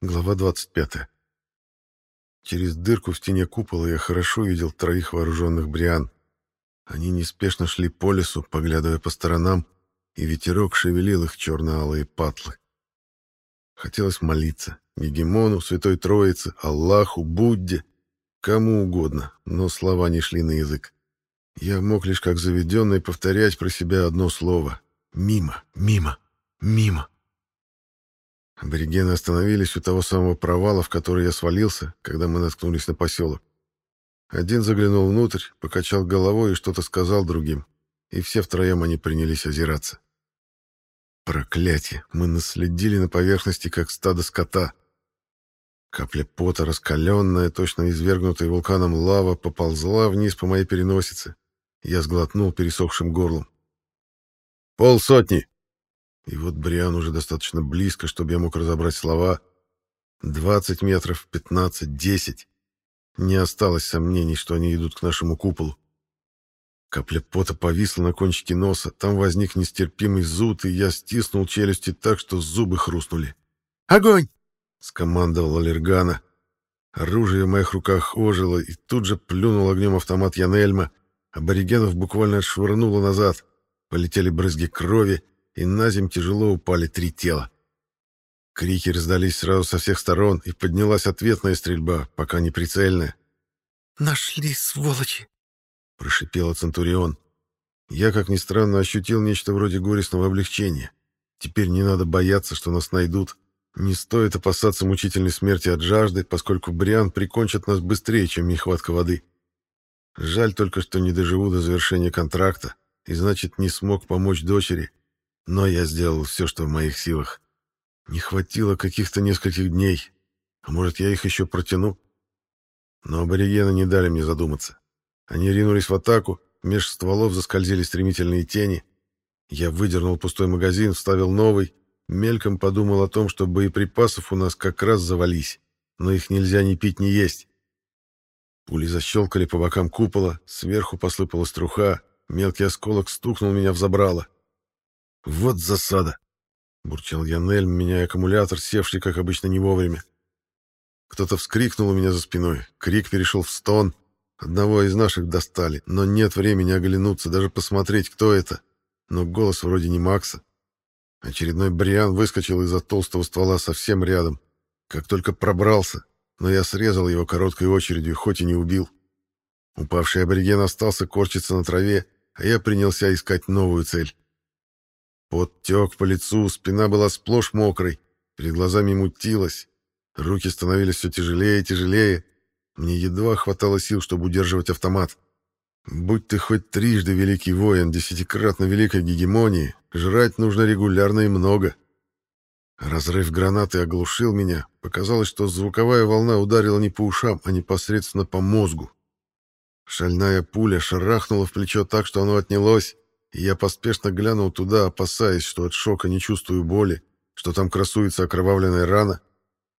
Глава 25. Через дырку в стене купола я хорошо видел троих вооруженных бриан. Они неспешно шли по лесу, поглядывая по сторонам, и ветерок шевелил их черно-алые патлы. Хотелось молиться Гегемону, Святой Троице, Аллаху, Будде, кому угодно, но слова не шли на язык. Я мог лишь как заведенный повторять про себя одно слово — «Мимо, мимо, мимо». Аборигены остановились у того самого провала, в который я свалился, когда мы наткнулись на поселок. Один заглянул внутрь, покачал головой и что-то сказал другим, и все втроем они принялись озираться. Проклятие! Мы наследили на поверхности, как стадо скота. Капля пота, раскаленная, точно извергнутая вулканом лава, поползла вниз по моей переносице. Я сглотнул пересохшим горлом. «Полсотни!» И вот Бриан уже достаточно близко, чтобы я мог разобрать слова. Двадцать метров, пятнадцать, десять. Не осталось сомнений, что они идут к нашему куполу. Капля пота повисла на кончике носа, там возник нестерпимый зуд, и я стиснул челюсти так, что зубы хрустнули. «Огонь!» — скомандовал Аллергана. Оружие в моих руках ожило, и тут же плюнул огнем автомат Янельма. Аборигенов буквально отшвырнуло назад. Полетели брызги крови, и на земь тяжело упали три тела. Крики раздались сразу со всех сторон, и поднялась ответная стрельба, пока не прицельная. «Нашли, сволочи!» — прошипела Центурион. Я, как ни странно, ощутил нечто вроде горестного облегчения. Теперь не надо бояться, что нас найдут. Не стоит опасаться мучительной смерти от жажды, поскольку Бриан прикончит нас быстрее, чем нехватка воды. Жаль только, что не доживу до завершения контракта, и значит, не смог помочь дочери, но я сделал все, что в моих силах. Не хватило каких-то нескольких дней. А может, я их еще протяну? Но аборигены не дали мне задуматься. Они ринулись в атаку, меж стволов заскользили стремительные тени. Я выдернул пустой магазин, вставил новый, мельком подумал о том, что боеприпасов у нас как раз завались, но их нельзя ни пить, ни есть. Пули защелкали по бокам купола, сверху посыпалась труха, мелкий осколок стукнул меня в забрало. «Вот засада!» — бурчал Янель, меняя аккумулятор, севший, как обычно, не вовремя. Кто-то вскрикнул у меня за спиной. Крик перешел в стон. Одного из наших достали, но нет времени оглянуться, даже посмотреть, кто это. Но голос вроде не Макса. Очередной Бриан выскочил из-за толстого ствола совсем рядом. Как только пробрался, но я срезал его короткой очередью, хоть и не убил. Упавший абориген остался корчиться на траве, а я принялся искать новую цель. Пот тек по лицу, спина была сплошь мокрой, перед глазами мутилась, руки становились все тяжелее и тяжелее. Мне едва хватало сил, чтобы удерживать автомат. Будь ты хоть трижды великий воин, десятикратно великой гегемонии, жрать нужно регулярно и много. Разрыв гранаты оглушил меня. Показалось, что звуковая волна ударила не по ушам, а непосредственно по мозгу. Шальная пуля шарахнула в плечо так, что оно отнялось, я поспешно глянул туда, опасаясь, что от шока не чувствую боли, что там красуется окровавленная рана.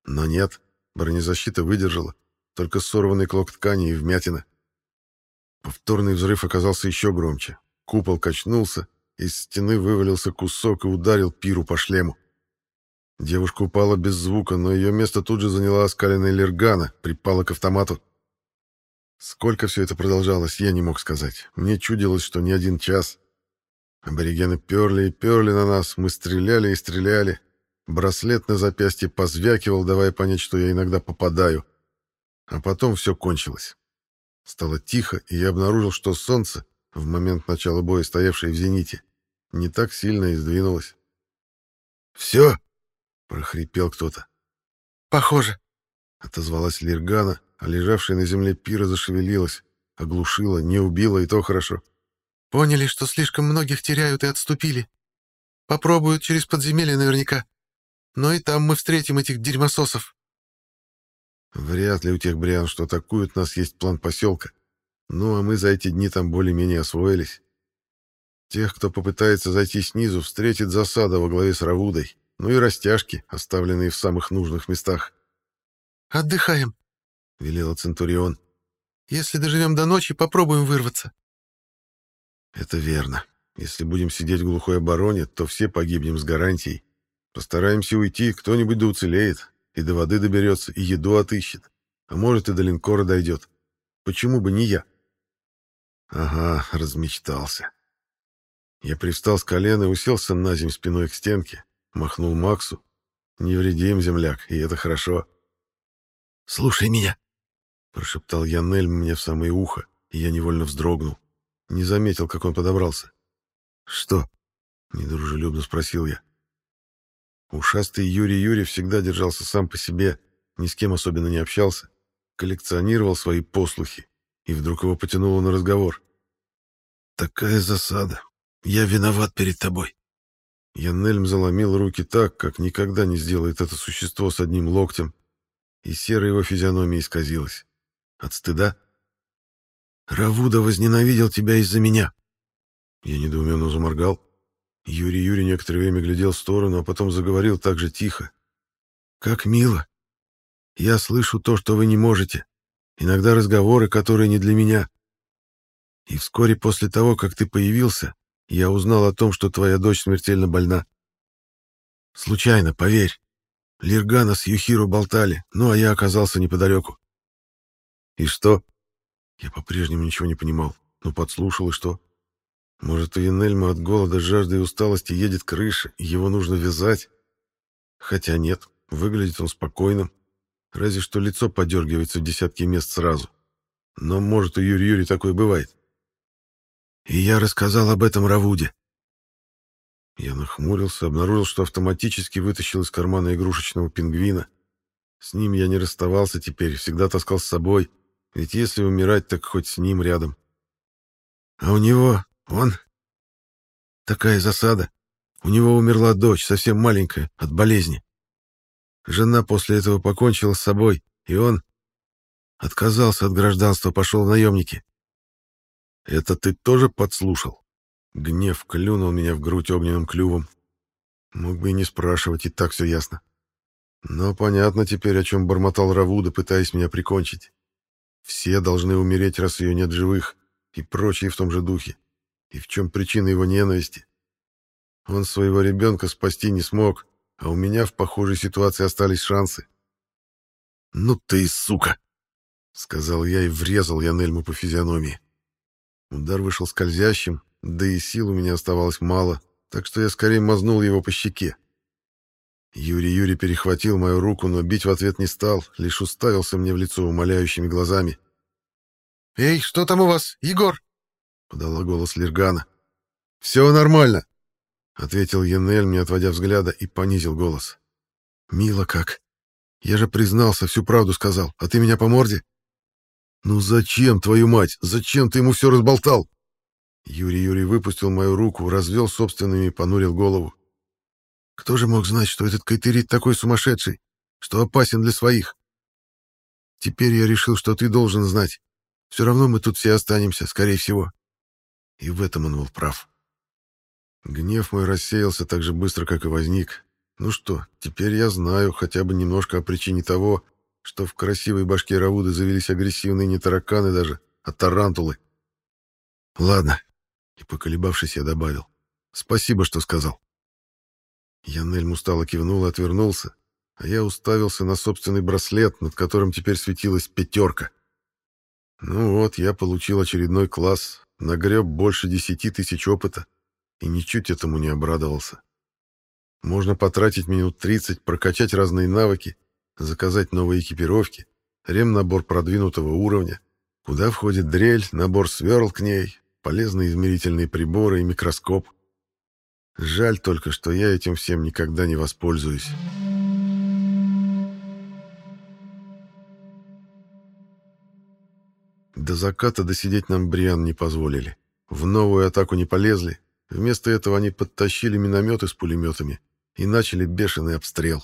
Но нет, бронезащита выдержала, только сорванный клок ткани и вмятина. Повторный взрыв оказался еще громче. Купол качнулся, из стены вывалился кусок и ударил пиру по шлему. Девушка упала без звука, но ее место тут же заняла оскаленная лергана, припала к автомату. Сколько все это продолжалось, я не мог сказать. Мне чудилось, что не один час, Аборигены перли и перли на нас, мы стреляли и стреляли. Браслет на запястье позвякивал, давая понять, что я иногда попадаю. А потом все кончилось. Стало тихо, и я обнаружил, что солнце, в момент начала боя стоявшее в зените, не так сильно и сдвинулось. «Все!» — прохрипел кто-то. «Похоже», — отозвалась Лиргана, а лежавшая на земле пира зашевелилась, оглушила, не убила, и то хорошо. Поняли, что слишком многих теряют и отступили. Попробуют через подземелье наверняка. Но и там мы встретим этих дерьмососов. Вряд ли у тех бриан, что атакуют нас, есть план поселка. Ну, а мы за эти дни там более-менее освоились. Тех, кто попытается зайти снизу, встретит засада во главе с Равудой, ну и растяжки, оставленные в самых нужных местах. «Отдыхаем», — велела Центурион. «Если доживем до ночи, попробуем вырваться. Это верно. Если будем сидеть в глухой обороне, то все погибнем с гарантией. Постараемся уйти, кто-нибудь да уцелеет. и до воды доберется, и еду отыщет, а может и до линкора дойдет. Почему бы не я? Ага, размечтался. Я привстал с колена и уселся на земь спиной к стенке, махнул Максу. Невредим, земляк, и это хорошо. «Слушай меня!» — прошептал Янель мне в самое ухо, и я невольно вздрогнул. Не заметил, как он подобрался. «Что?» — недружелюбно спросил я. Ушастый Юрий Юрий всегда держался сам по себе, ни с кем особенно не общался, коллекционировал свои послухи, и вдруг его потянуло на разговор. «Такая засада. Я виноват перед тобой». Янельм заломил руки так, как никогда не сделает это существо с одним локтем, и серая его физиономия исказилась. От стыда? «Равуда возненавидел тебя из-за меня». Я недоуменно заморгал. Юрий Юрий некоторое время глядел в сторону, а потом заговорил так же тихо. «Как мило. Я слышу то, что вы не можете. Иногда разговоры, которые не для меня. И вскоре после того, как ты появился, я узнал о том, что твоя дочь смертельно больна. Случайно, поверь. Лиргана с Юхиру болтали, ну а я оказался неподалеку. И что? Я по-прежнему ничего не понимал. Ну, подслушал, и что? Может, у Янельма от голода, жажды и усталости едет крыша, и его нужно вязать? Хотя нет, выглядит он спокойным. Разве что лицо подергивается в десятки мест сразу. Но, может, у Юрия Юрий такое бывает. И я рассказал об этом Равуде. Я нахмурился, обнаружил, что автоматически вытащил из кармана игрушечного пингвина. С ним я не расставался теперь, всегда таскал с собой, ведь если умирать, так хоть с ним рядом. А у него он... Такая засада. У него умерла дочь, совсем маленькая, от болезни. Жена после этого покончила с собой, и он отказался от гражданства, пошел в наемники. Это ты тоже подслушал? Гнев клюнул меня в грудь огненным клювом. Мог бы и не спрашивать, и так все ясно. Но понятно теперь, о чем бормотал Равуда, пытаясь меня прикончить. Все должны умереть, раз ее нет живых, и прочие в том же духе. И в чем причина его ненависти? Он своего ребенка спасти не смог, а у меня в похожей ситуации остались шансы. «Ну ты и сука!» — сказал я и врезал Янельму по физиономии. Удар вышел скользящим, да и сил у меня оставалось мало, так что я скорее мазнул его по щеке. Юрий Юрий перехватил мою руку, но бить в ответ не стал, лишь уставился мне в лицо умоляющими глазами. «Эй, что там у вас, Егор?» подала голос Лиргана. «Все нормально», — ответил Янель, не отводя взгляда, и понизил голос. «Мило как. Я же признался, всю правду сказал, а ты меня по морде?» «Ну зачем, твою мать, зачем ты ему все разболтал?» Юрий Юрий выпустил мою руку, развел собственными и понурил голову. «Кто же мог знать, что этот кайтерит такой сумасшедший, что опасен для своих? Теперь я решил, что ты должен знать. Все равно мы тут все останемся, скорее всего. И в этом он был прав. Гнев мой рассеялся так же быстро, как и возник. Ну что, теперь я знаю хотя бы немножко о причине того, что в красивой башке Равуды завелись агрессивные не тараканы даже, а тарантулы. Ладно. И поколебавшись, я добавил. Спасибо, что сказал. Янель устало кивнул и отвернулся, а я уставился на собственный браслет, над которым теперь светилась пятерка. Ну вот, я получил очередной класс, Нагреб больше десяти тысяч опыта и ничуть этому не обрадовался. Можно потратить минут тридцать, прокачать разные навыки, заказать новые экипировки, ремнабор продвинутого уровня, куда входит дрель, набор сверл к ней, полезные измерительные приборы и микроскоп. Жаль только, что я этим всем никогда не воспользуюсь. До заката досидеть нам Бриан не позволили. В новую атаку не полезли. Вместо этого они подтащили минометы с пулеметами и начали бешеный обстрел.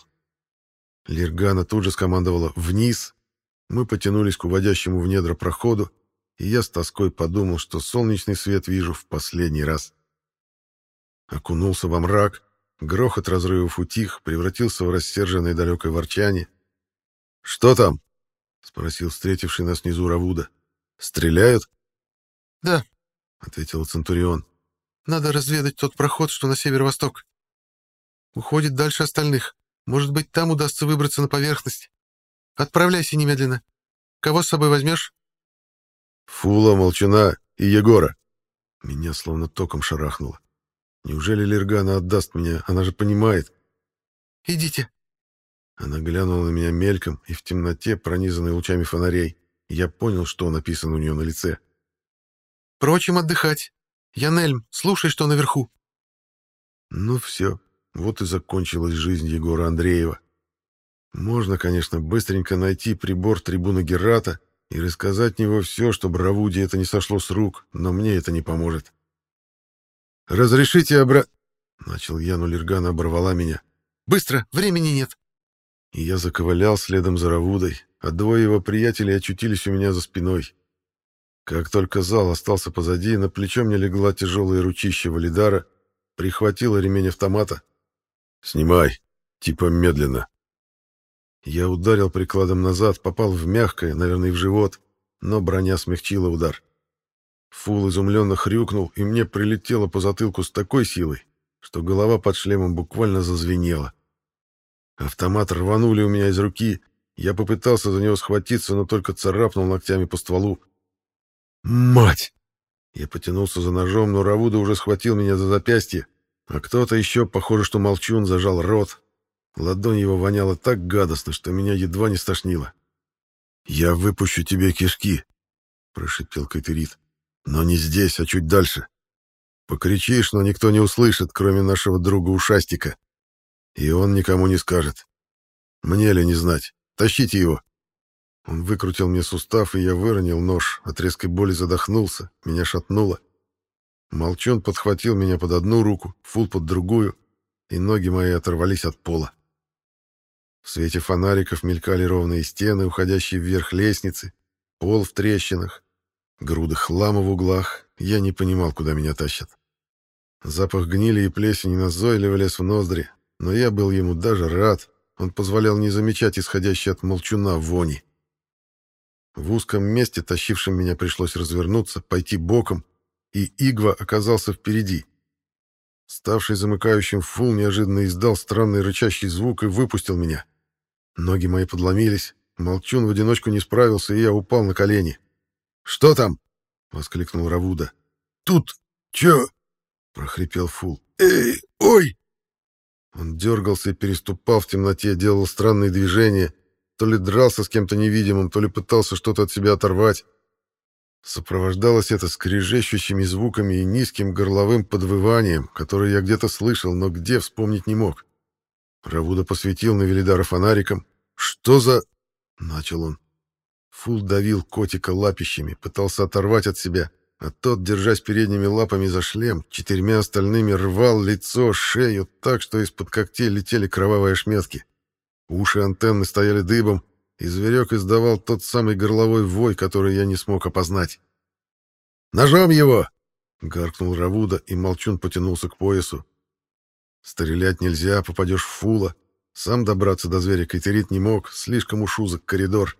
Лиргана тут же скомандовала «Вниз!». Мы потянулись к уводящему в недра проходу, и я с тоской подумал, что солнечный свет вижу в последний раз. Окунулся во мрак, грохот разрывов утих, превратился в рассерженное далекое ворчание. «Что там?» — спросил встретивший нас внизу Равуда. «Стреляют?» «Да», — ответил Центурион. «Надо разведать тот проход, что на северо-восток. Уходит дальше остальных. Может быть, там удастся выбраться на поверхность. Отправляйся немедленно. Кого с собой возьмешь?» «Фула, Молчана и Егора». Меня словно током шарахнуло. Неужели Лергана отдаст меня? Она же понимает. «Идите». Она глянула на меня мельком, и в темноте, пронизанной лучами фонарей, я понял, что написано у нее на лице. «Прочим отдыхать. Янельм, слушай, что наверху». Ну все, вот и закончилась жизнь Егора Андреева. Можно, конечно, быстренько найти прибор трибуна Герата и рассказать него все, чтобы Равуде это не сошло с рук, но мне это не поможет. «Разрешите обра...» — начал я, но Лергана оборвала меня. «Быстро, времени нет!» И я заковылял следом за Равудой, а двое его приятелей очутились у меня за спиной. Как только зал остался позади, на плечо мне легла тяжелая ручища валидара, прихватила ремень автомата. «Снимай, типа медленно». Я ударил прикладом назад, попал в мягкое, наверное, в живот, но броня смягчила удар. Фул изумленно хрюкнул, и мне прилетело по затылку с такой силой, что голова под шлемом буквально зазвенела. Автомат рванули у меня из руки, я попытался за него схватиться, но только царапнул ногтями по стволу. «Мать!» Я потянулся за ножом, но Равуда уже схватил меня за запястье, а кто-то еще, похоже, что молчун, зажал рот, Ладонь его воняла так гадостно, что меня едва не стошнило. «Я выпущу тебе кишки», — прошипел Кайтерит. «Но не здесь, а чуть дальше. Покричишь, но никто не услышит, кроме нашего друга Ушастика. И он никому не скажет. Мне ли не знать? Тащите его!» Он выкрутил мне сустав, и я выронил нож, от резкой боли задохнулся, меня шатнуло. Молчон подхватил меня под одну руку, фул под другую, и ноги мои оторвались от пола. В свете фонариков мелькали ровные стены, уходящие вверх лестницы, пол в трещинах, груды хлама в углах. Я не понимал, куда меня тащат. Запах гнили и плесени назойливо лез в ноздри, но я был ему даже рад. Он позволял не замечать исходящей от молчуна вони. В узком месте, тащившем меня, пришлось развернуться, пойти боком, и Игва оказался впереди. Ставший замыкающим фул неожиданно издал странный рычащий звук и выпустил меня. Ноги мои подломились. Молчун в одиночку не справился, и я упал на колени. «Что там?» — воскликнул Равуда. «Тут... чё?» — прохрипел Фул. «Эй, ой!» Он дергался и переступал в темноте, делал странные движения. То ли дрался с кем-то невидимым, то ли пытался что-то от себя оторвать. Сопровождалось это скрежещущими звуками и низким горловым подвыванием, которое я где-то слышал, но где вспомнить не мог. Равуда посветил на Велидара фонариком. «Что за...» — начал он. Фул давил котика лапищами, пытался оторвать от себя, а тот, держась передними лапами за шлем, четырьмя остальными рвал лицо, шею так, что из-под когтей летели кровавые ошметки. Уши антенны стояли дыбом, и зверек издавал тот самый горловой вой, который я не смог опознать. «Ножом его!» — гаркнул Равуда, и Молчун потянулся к поясу. Стрелять нельзя, попадешь в фула. Сам добраться до зверя Кайтерит не мог, слишком уж узок коридор.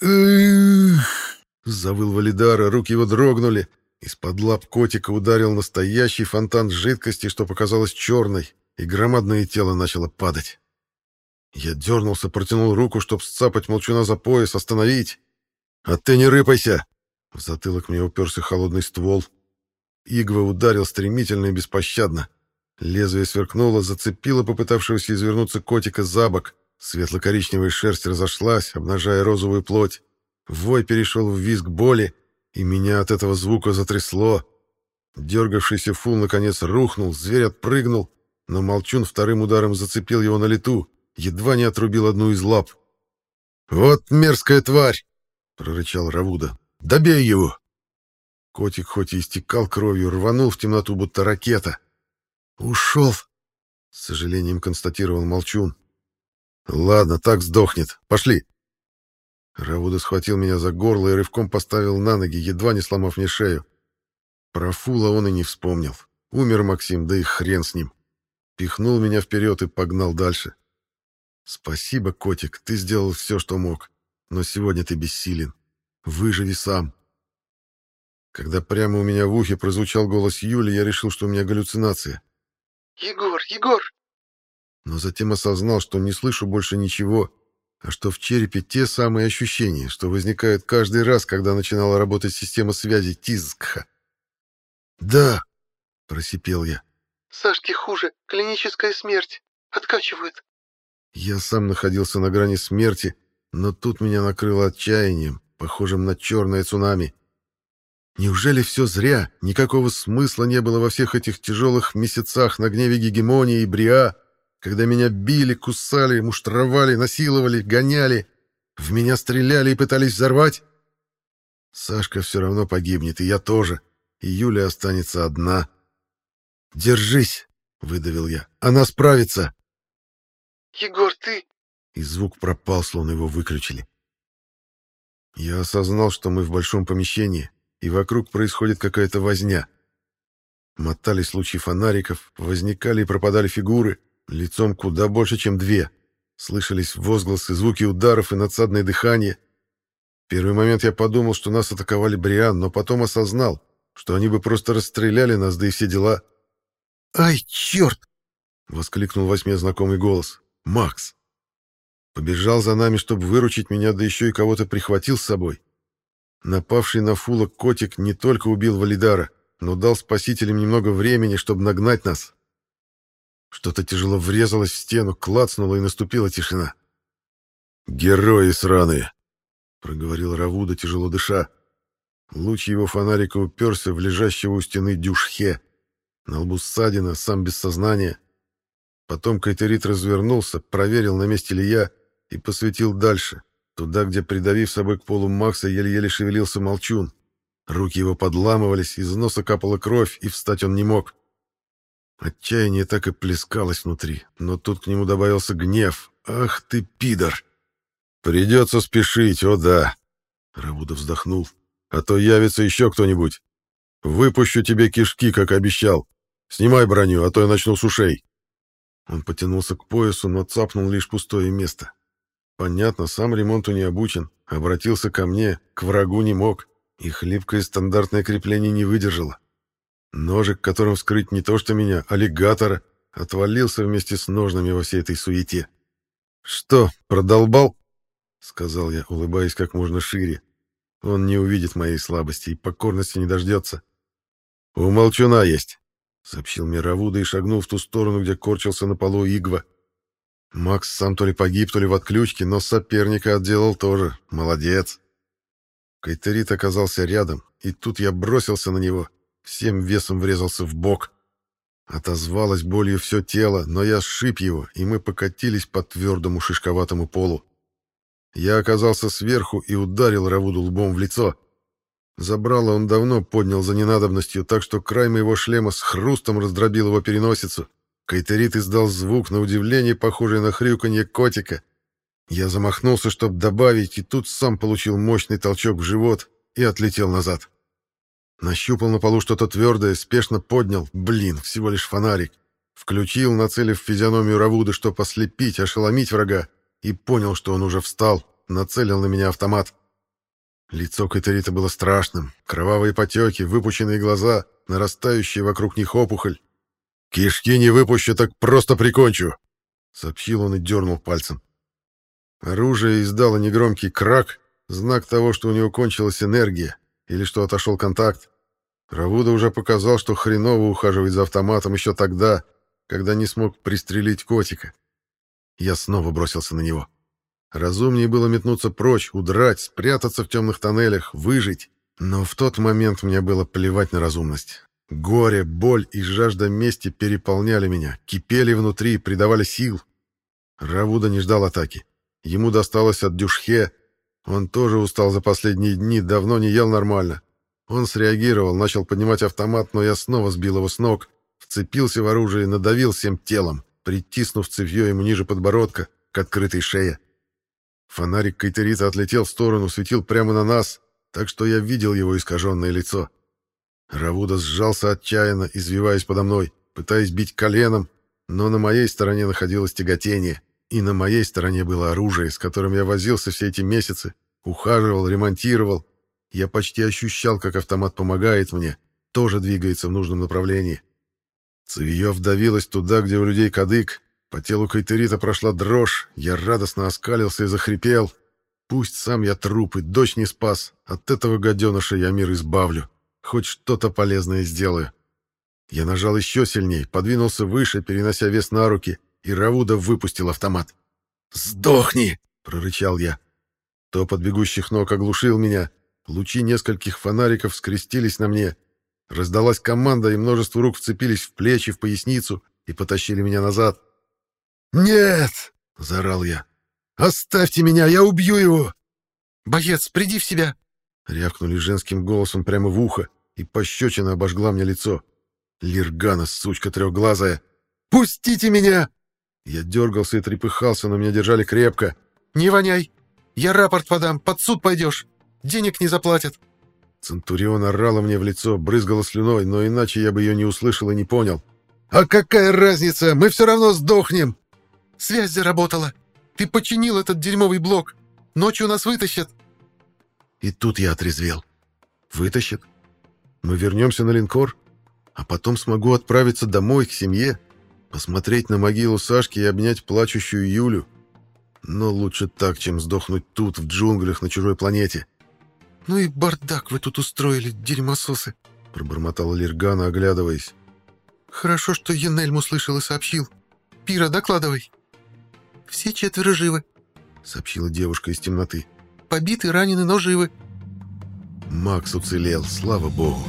«Эх!» — завыл Валидара, руки его дрогнули. Из-под лап котика ударил настоящий фонтан жидкости, что показалось черной, и громадное тело начало падать. Я дернулся, протянул руку, чтобы сцапать молчуна за пояс, остановить. «А ты не рыпайся!» В затылок мне уперся холодный ствол. Игва ударил стремительно и беспощадно. Лезвие сверкнуло, зацепило попытавшегося извернуться котика за бок. Светло-коричневая шерсть разошлась, обнажая розовую плоть. Вой перешел в визг боли, и меня от этого звука затрясло. Дергавшийся фул наконец рухнул, зверь отпрыгнул, но Молчун вторым ударом зацепил его на лету, едва не отрубил одну из лап. «Вот мерзкая тварь!» — прорычал Равуда. «Добей его!» Котик хоть и истекал кровью, рванул в темноту, будто ракета. «Ушел!» — с сожалением констатировал Молчун. «Ладно, так сдохнет. Пошли!» Равуда схватил меня за горло и рывком поставил на ноги, едва не сломав мне шею. Про Фула он и не вспомнил. Умер Максим, да и хрен с ним. Пихнул меня вперед и погнал дальше. «Спасибо, котик, ты сделал все, что мог. Но сегодня ты бессилен. Выживи сам». Когда прямо у меня в ухе прозвучал голос Юли, я решил, что у меня галлюцинация. «Егор, Егор!» Но затем осознал, что не слышу больше ничего, а что в черепе те самые ощущения, что возникают каждый раз, когда начинала работать система связи Тизкха. «Да!» — просипел я. «Сашке хуже. Клиническая смерть. Откачивают». Я сам находился на грани смерти, но тут меня накрыло отчаянием, похожим на черное цунами. Неужели все зря? Никакого смысла не было во всех этих тяжелых месяцах на гневе гегемонии и бриа, когда меня били, кусали, муштровали, насиловали, гоняли, в меня стреляли и пытались взорвать? Сашка все равно погибнет, и я тоже, и Юля останется одна. «Держись!» — выдавил я. «Она справится!» «Егор, ты...» И звук пропал, словно его выключили. Я осознал, что мы в большом помещении, и вокруг происходит какая-то возня. Мотались лучи фонариков, возникали и пропадали фигуры, лицом куда больше, чем две. Слышались возгласы, звуки ударов и надсадное дыхание. В первый момент я подумал, что нас атаковали Бриан, но потом осознал, что они бы просто расстреляли нас, да и все дела. «Ай, черт!» — воскликнул во сне знакомый голос. «Макс!» Побежал за нами, чтобы выручить меня, да еще и кого-то прихватил с собой. Напавший на Фула котик не только убил Валидара, но дал спасителям немного времени, чтобы нагнать нас. Что-то тяжело врезалось в стену, клацнуло, и наступила тишина. «Герои сраные!» — проговорил Равуда, тяжело дыша. Луч его фонарика уперся в лежащего у стены дюшхе. На лбу ссадина, сам без сознания. Потом Кайтерит развернулся, проверил, на месте ли я, и посветил дальше, Туда, где, придавив собой к полу Макса, еле-еле шевелился молчун. Руки его подламывались, из носа капала кровь, и встать он не мог. Отчаяние так и плескалось внутри, но тут к нему добавился гнев. «Ах ты, пидор!» «Придется спешить, о да!» Равуда вздохнул. «А то явится еще кто-нибудь. Выпущу тебе кишки, как обещал. Снимай броню, а то я начну с ушей». Он потянулся к поясу, но цапнул лишь пустое место. Понятно, сам ремонту не обучен. Обратился ко мне, к врагу не мог. И хлипкое стандартное крепление не выдержало. Ножик, которым вскрыть не то что меня, аллигатора, отвалился вместе с ножными во всей этой суете. «Что, продолбал?» — сказал я, улыбаясь как можно шире. Он не увидит моей слабости и покорности не дождется. «У молчуна есть», — сообщил мне Равуда и шагнул в ту сторону, где корчился на полу Игва. Макс сам то ли погиб, то ли в отключке, но соперника отделал тоже. Молодец. Кайтерит оказался рядом, и тут я бросился на него, всем весом врезался в бок. Отозвалось болью все тело, но я сшиб его, и мы покатились по твердому шишковатому полу. Я оказался сверху и ударил Равуду лбом в лицо. Забрало он давно поднял за ненадобностью, так что край моего шлема с хрустом раздробил его переносицу. Кайтерит издал звук, на удивление похожий на хрюканье котика. Я замахнулся, чтобы добавить, и тут сам получил мощный толчок в живот и отлетел назад. Нащупал на полу что-то твердое, спешно поднял. Блин, всего лишь фонарик. Включил, нацелив физиономию Равуда, чтобы ослепить, ошеломить врага, и понял, что он уже встал, нацелил на меня автомат. Лицо Кайтерита было страшным. Кровавые потеки, выпученные глаза, нарастающая вокруг них опухоль. «Кишки не выпущу, так просто прикончу!» — сообщил он и дернул пальцем. Оружие издало негромкий крак, знак того, что у него кончилась энергия или что отошел контакт. Равуда уже показал, что хреново ухаживает за автоматом еще тогда, когда не смог пристрелить котика. Я снова бросился на него. Разумнее было метнуться прочь, удрать, спрятаться в темных тоннелях, выжить. Но в тот момент мне было плевать на разумность. Горе, боль и жажда мести переполняли меня, кипели внутри, придавали сил. Равуда не ждал атаки. Ему досталось от Дюшхе. Он тоже устал за последние дни, давно не ел нормально. Он среагировал, начал поднимать автомат, но я снова сбил его с ног, вцепился в оружие и надавил всем телом, притиснув цевьё ему ниже подбородка, к открытой шее. Фонарик Кайтерита отлетел в сторону, светил прямо на нас, так что я видел его искаженное лицо. Равуда сжался отчаянно, извиваясь подо мной, пытаясь бить коленом, но на моей стороне находилось тяготение, и на моей стороне было оружие, с которым я возился все эти месяцы, ухаживал, ремонтировал. Я почти ощущал, как автомат помогает мне, тоже двигается в нужном направлении. Цевьё вдавилось туда, где у людей кадык, По телу Кайтерита прошла дрожь, я радостно оскалился и захрипел. Пусть сам я труп и дочь не спас, от этого гаденыша я мир избавлю. Хоть что-то полезное сделаю. Я нажал еще сильней, подвинулся выше, перенося вес на руки, и Равуда выпустил автомат. «Сдохни!» — прорычал я. Топот бегущих ног оглушил меня. Лучи нескольких фонариков скрестились на мне. Раздалась команда, и множество рук вцепились в плечи, в поясницу и потащили меня назад. «Нет!» — заорал я. «Оставьте меня, я убью его!» «Боец, приди в себя!» — рявкнули женским голосом прямо в ухо, и пощечина обожгла мне лицо. Лиргана, сучка трехглазая. «Пустите меня!» Я дергался и трепыхался, но меня держали крепко. «Не воняй! Я рапорт подам, под суд пойдешь. Денег не заплатят». Центурион орала мне в лицо, брызгала слюной, но иначе я бы ее не услышал и не понял. «А какая разница? Мы все равно сдохнем!» «Связь заработала. Ты починил этот дерьмовый блок. Ночью нас вытащат». И тут я отрезвел. «Вытащат? Мы вернемся на линкор, а потом смогу отправиться домой, к семье, посмотреть на могилу Сашки и обнять плачущую Юлю. Но лучше так, чем сдохнуть тут, в джунглях, на чужой планете. «Ну и бардак вы тут устроили, дерьмососы!» — пробормотала Лиргана, оглядываясь. «Хорошо, что Янельм услышал и сообщил. Пира, докладывай!» «Все четверо живы», — сообщила девушка из темноты. «Побиты, ранены, но живы». Макс уцелел, слава богу.